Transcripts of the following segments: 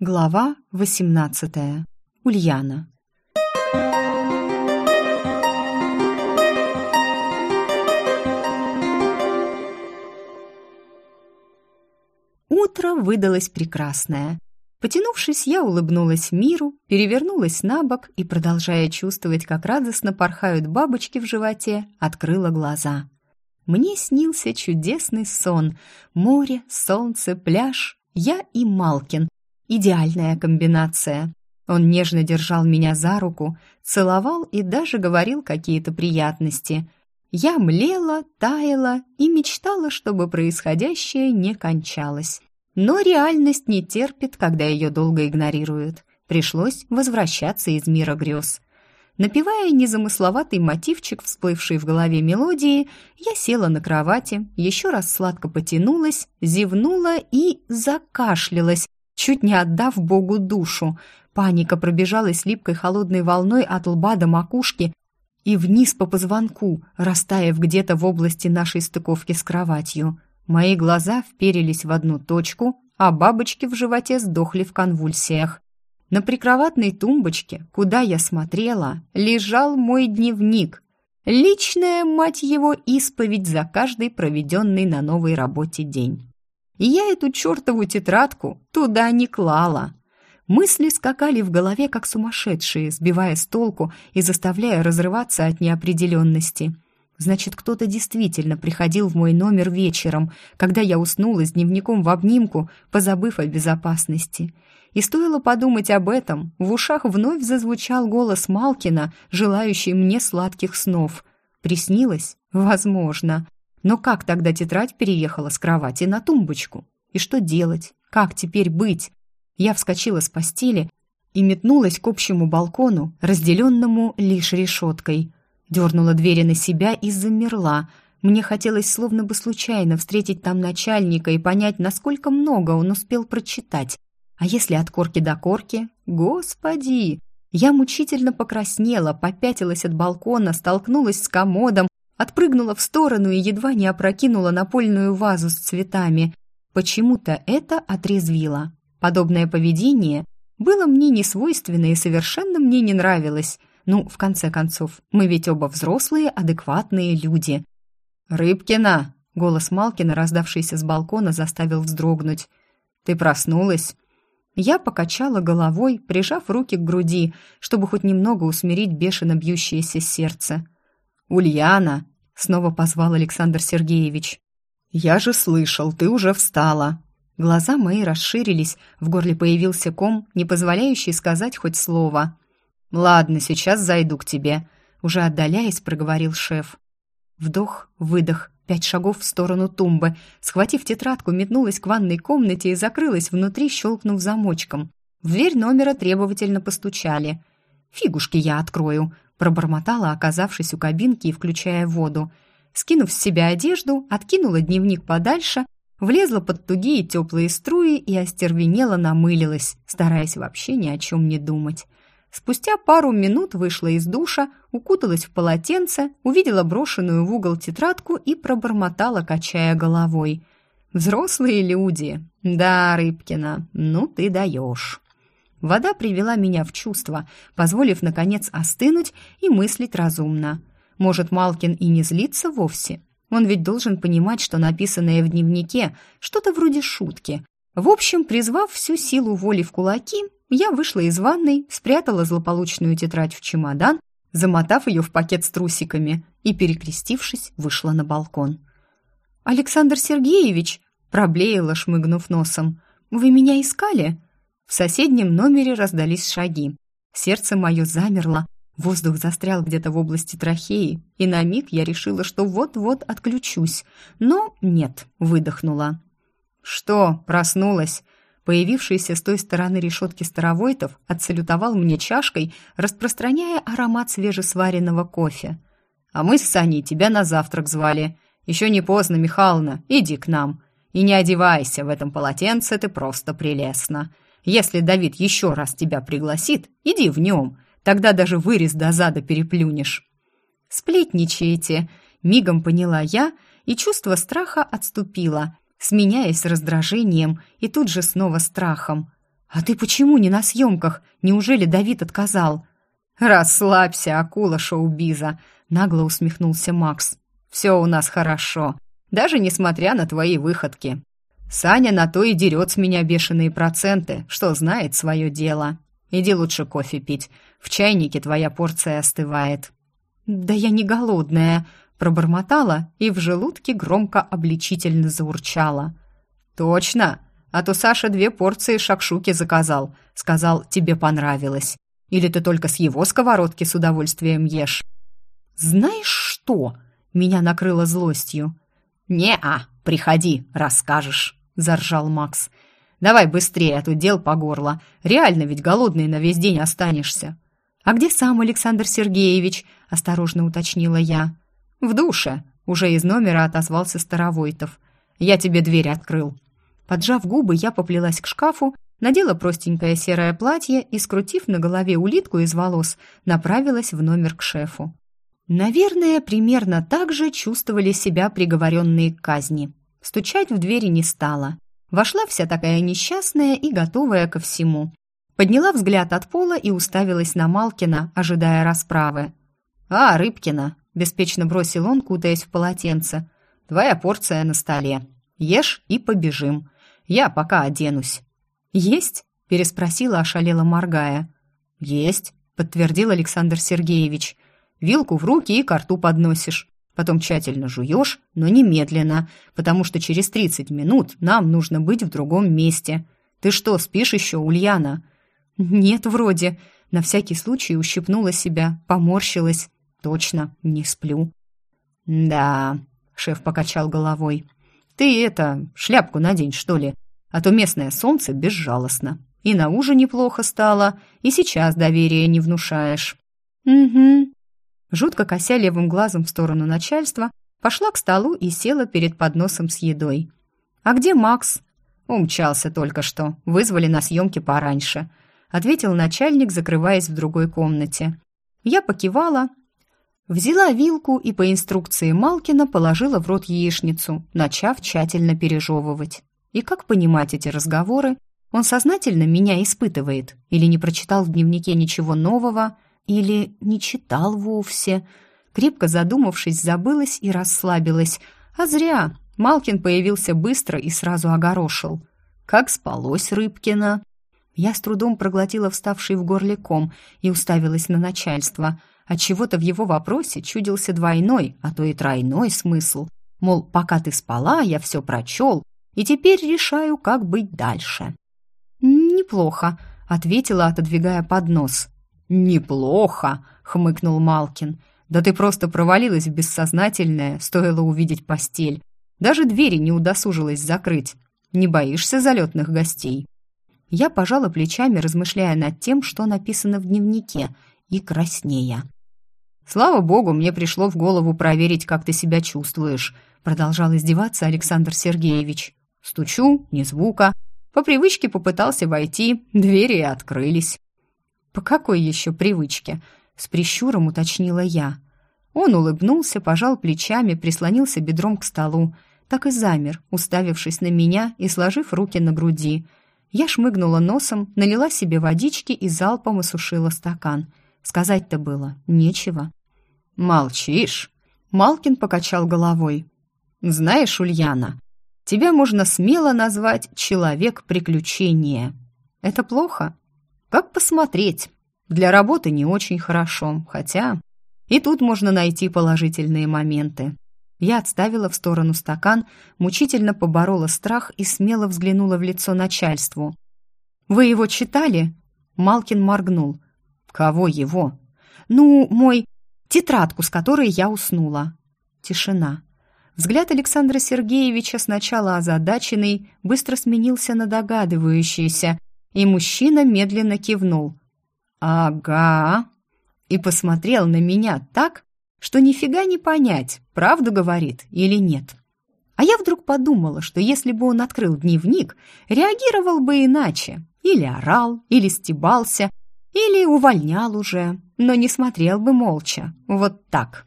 Глава 18. Ульяна. Утро выдалось прекрасное. Потянувшись, я улыбнулась миру, перевернулась на бок и, продолжая чувствовать, как радостно порхают бабочки в животе, открыла глаза. Мне снился чудесный сон. Море, солнце, пляж, я и Малкин. Идеальная комбинация. Он нежно держал меня за руку, целовал и даже говорил какие-то приятности. Я млела, таяла и мечтала, чтобы происходящее не кончалось. Но реальность не терпит, когда ее долго игнорируют. Пришлось возвращаться из мира грез. Напевая незамысловатый мотивчик, всплывший в голове мелодии, я села на кровати, еще раз сладко потянулась, зевнула и закашлялась, чуть не отдав Богу душу. Паника пробежалась липкой холодной волной от лба до макушки и вниз по позвонку, растаяв где-то в области нашей стыковки с кроватью. Мои глаза вперились в одну точку, а бабочки в животе сдохли в конвульсиях. На прикроватной тумбочке, куда я смотрела, лежал мой дневник. Личная, мать его, исповедь за каждый проведенный на новой работе день. И я эту чертову тетрадку туда не клала. Мысли скакали в голове, как сумасшедшие, сбивая с толку и заставляя разрываться от неопределенности. Значит, кто-то действительно приходил в мой номер вечером, когда я уснула с дневником в обнимку, позабыв о безопасности. И стоило подумать об этом, в ушах вновь зазвучал голос Малкина, желающий мне сладких снов. Приснилось? Возможно. Но как тогда тетрадь переехала с кровати на тумбочку? И что делать? Как теперь быть? Я вскочила с постели и метнулась к общему балкону, разделенному лишь решеткой. Дернула двери на себя и замерла. Мне хотелось словно бы случайно встретить там начальника и понять, насколько много он успел прочитать. А если от корки до корки? Господи! Я мучительно покраснела, попятилась от балкона, столкнулась с комодом, отпрыгнула в сторону и едва не опрокинула напольную вазу с цветами. Почему-то это отрезвило. Подобное поведение было мне не свойственно и совершенно мне не нравилось. Ну, в конце концов, мы ведь оба взрослые, адекватные люди. «Рыбкина!» — голос Малкина, раздавшийся с балкона, заставил вздрогнуть. «Ты проснулась?» Я покачала головой, прижав руки к груди, чтобы хоть немного усмирить бешено бьющееся сердце. «Ульяна!» — снова позвал Александр Сергеевич. «Я же слышал, ты уже встала!» Глаза мои расширились, в горле появился ком, не позволяющий сказать хоть слово. «Ладно, сейчас зайду к тебе», — уже отдаляясь, проговорил шеф. Вдох, выдох, Пять шагов в сторону тумбы. Схватив тетрадку, метнулась к ванной комнате и закрылась внутри, щелкнув замочком. В дверь номера требовательно постучали. «Фигушки я открою», — пробормотала, оказавшись у кабинки и включая воду. Скинув с себя одежду, откинула дневник подальше, влезла под тугие теплые струи и остервенело намылилась, стараясь вообще ни о чем не думать. Спустя пару минут вышла из душа, укуталась в полотенце, увидела брошенную в угол тетрадку и пробормотала, качая головой. «Взрослые люди! Да, Рыбкина, ну ты даешь!» Вода привела меня в чувство, позволив, наконец, остынуть и мыслить разумно. Может, Малкин и не злится вовсе? Он ведь должен понимать, что написанное в дневнике что-то вроде шутки. В общем, призвав всю силу воли в кулаки, я вышла из ванной, спрятала злополучную тетрадь в чемодан, замотав ее в пакет с трусиками и, перекрестившись, вышла на балкон. «Александр Сергеевич!» – проблеяла, шмыгнув носом. «Вы меня искали?» В соседнем номере раздались шаги. Сердце мое замерло, воздух застрял где-то в области трахеи, и на миг я решила, что вот-вот отключусь. Но нет, выдохнула. «Что, проснулась?» Появившийся с той стороны решетки старовойтов отсалютовал мне чашкой, распространяя аромат свежесваренного кофе. «А мы с Саней тебя на завтрак звали. Еще не поздно, Михайловна, иди к нам. И не одевайся, в этом полотенце ты просто прелестно. Если Давид еще раз тебя пригласит, иди в нем, тогда даже вырез до зада переплюнешь». «Сплетничаете», — мигом поняла я, и чувство страха отступило — сменяясь раздражением и тут же снова страхом. «А ты почему не на съемках? Неужели Давид отказал?» «Расслабься, акула шоу-биза», — нагло усмехнулся Макс. «Все у нас хорошо, даже несмотря на твои выходки. Саня на то и дерет с меня бешеные проценты, что знает свое дело. Иди лучше кофе пить, в чайнике твоя порция остывает». «Да я не голодная», — пробормотала и в желудке громко обличительно заурчала. «Точно, а то Саша две порции шакшуки заказал, сказал, тебе понравилось». Или ты только с его сковородки с удовольствием ешь?» «Знаешь что?» — меня накрыло злостью. «Не-а, приходи, расскажешь», — заржал Макс. «Давай быстрее, а то дел по горло. Реально ведь голодный на весь день останешься». «А где сам Александр Сергеевич?» — осторожно уточнила я. «В душе», — уже из номера отозвался Старовойтов. «Я тебе дверь открыл». Поджав губы, я поплелась к шкафу надела простенькое серое платье и, скрутив на голове улитку из волос, направилась в номер к шефу. Наверное, примерно так же чувствовали себя приговоренные к казни. Стучать в двери не стала. Вошла вся такая несчастная и готовая ко всему. Подняла взгляд от пола и уставилась на Малкина, ожидая расправы. «А, Рыбкина!» – беспечно бросил он, кутаясь в полотенце. «Твоя порция на столе. Ешь и побежим. Я пока оденусь». «Есть?» – переспросила, ошалела моргая. «Есть», – подтвердил Александр Сергеевич. «Вилку в руки и ко рту подносишь. Потом тщательно жуешь, но немедленно, потому что через тридцать минут нам нужно быть в другом месте. Ты что, спишь еще, Ульяна?» «Нет, вроде». На всякий случай ущипнула себя, поморщилась. «Точно, не сплю». «Да», — шеф покачал головой. «Ты это, шляпку надень, что ли? а то местное солнце безжалостно. И на ужине плохо стало, и сейчас доверия не внушаешь. Угу. Жутко кося левым глазом в сторону начальства, пошла к столу и села перед подносом с едой. «А где Макс?» «Умчался только что. Вызвали на съемки пораньше», — ответил начальник, закрываясь в другой комнате. Я покивала, взяла вилку и по инструкции Малкина положила в рот яичницу, начав тщательно пережевывать. И как понимать эти разговоры? Он сознательно меня испытывает? Или не прочитал в дневнике ничего нового? Или не читал вовсе? Крепко задумавшись, забылась и расслабилась. А зря. Малкин появился быстро и сразу огорошил. «Как спалось, Рыбкина?» Я с трудом проглотила вставший в горле ком и уставилась на начальство. Отчего-то в его вопросе чудился двойной, а то и тройной смысл. Мол, пока ты спала, я все прочел, и теперь решаю, как быть дальше». «Неплохо», — ответила, отодвигая поднос. «Неплохо», — хмыкнул Малкин. «Да ты просто провалилась в бессознательное, стоило увидеть постель. Даже двери не удосужилась закрыть. Не боишься залетных гостей?» Я пожала плечами, размышляя над тем, что написано в дневнике, и краснея. «Слава богу, мне пришло в голову проверить, как ты себя чувствуешь», продолжал издеваться Александр Сергеевич. Стучу, ни звука. По привычке попытался войти, двери открылись. «По какой еще привычке?» — с прищуром уточнила я. Он улыбнулся, пожал плечами, прислонился бедром к столу. Так и замер, уставившись на меня и сложив руки на груди. Я шмыгнула носом, налила себе водички и залпом осушила стакан. Сказать-то было нечего. «Молчишь?» Малкин покачал головой. «Знаешь, Ульяна, Тебя можно смело назвать человек-приключение. Это плохо? Как посмотреть? Для работы не очень хорошо, хотя и тут можно найти положительные моменты. Я отставила в сторону стакан, мучительно поборола страх и смело взглянула в лицо начальству. «Вы его читали?» Малкин моргнул. «Кого его?» «Ну, мой... тетрадку, с которой я уснула». Тишина. Взгляд Александра Сергеевича, сначала озадаченный, быстро сменился на догадывающийся, и мужчина медленно кивнул. «Ага», и посмотрел на меня так, что нифига не понять, правду говорит или нет. А я вдруг подумала, что если бы он открыл дневник, реагировал бы иначе. Или орал, или стебался, или увольнял уже, но не смотрел бы молча. Вот так.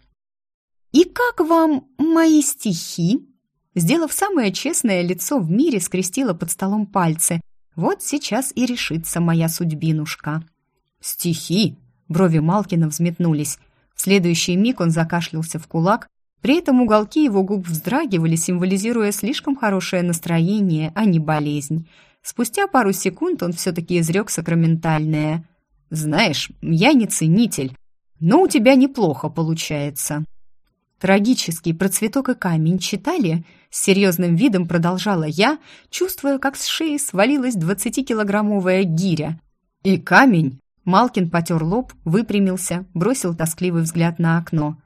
«И как вам мои стихи?» Сделав самое честное лицо в мире, скрестила под столом пальцы. Вот сейчас и решится моя судьбинушка. Стихи! Брови Малкина взметнулись. В следующий миг он закашлялся в кулак, при этом уголки его губ вздрагивали, символизируя слишком хорошее настроение, а не болезнь. Спустя пару секунд он все-таки изрек сакраментальное. «Знаешь, я не ценитель, но у тебя неплохо получается». Трагический про цветок и камень читали? С серьезным видом продолжала я, чувствуя, как с шеи свалилась двадцатикилограммовая гиря. «И камень?» Малкин потер лоб, выпрямился, бросил тоскливый взгляд на окно.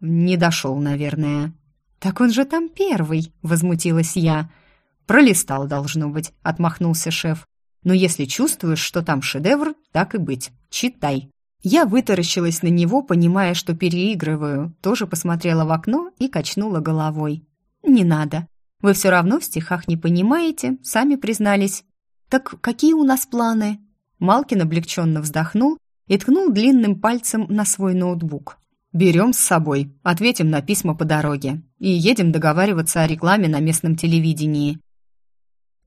«Не дошел, наверное». «Так он же там первый», — возмутилась я. «Пролистал, должно быть», — отмахнулся шеф. «Но если чувствуешь, что там шедевр, так и быть. Читай». Я вытаращилась на него, понимая, что переигрываю, тоже посмотрела в окно и качнула головой. «Не надо. Вы все равно в стихах не понимаете, сами признались». «Так какие у нас планы?» Малкин облегченно вздохнул и ткнул длинным пальцем на свой ноутбук. «Берем с собой, ответим на письма по дороге и едем договариваться о рекламе на местном телевидении.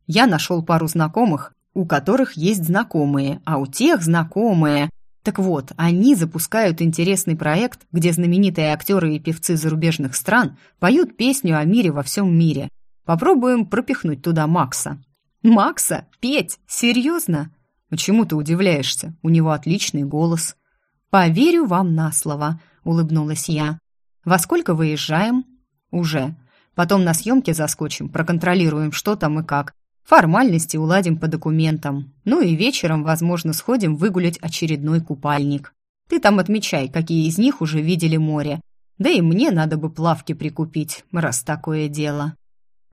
Я нашел пару знакомых, у которых есть знакомые, а у тех знакомые. Так вот, они запускают интересный проект, где знаменитые актеры и певцы зарубежных стран поют песню о мире во всем мире. Попробуем пропихнуть туда Макса». «Макса? Петь? Серьезно?» «Почему ты удивляешься? У него отличный голос». «Поверю вам на слово», — улыбнулась я. «Во сколько выезжаем?» «Уже. Потом на съемке заскочим, проконтролируем, что там и как. Формальности уладим по документам. Ну и вечером, возможно, сходим выгулять очередной купальник. Ты там отмечай, какие из них уже видели море. Да и мне надо бы плавки прикупить, раз такое дело.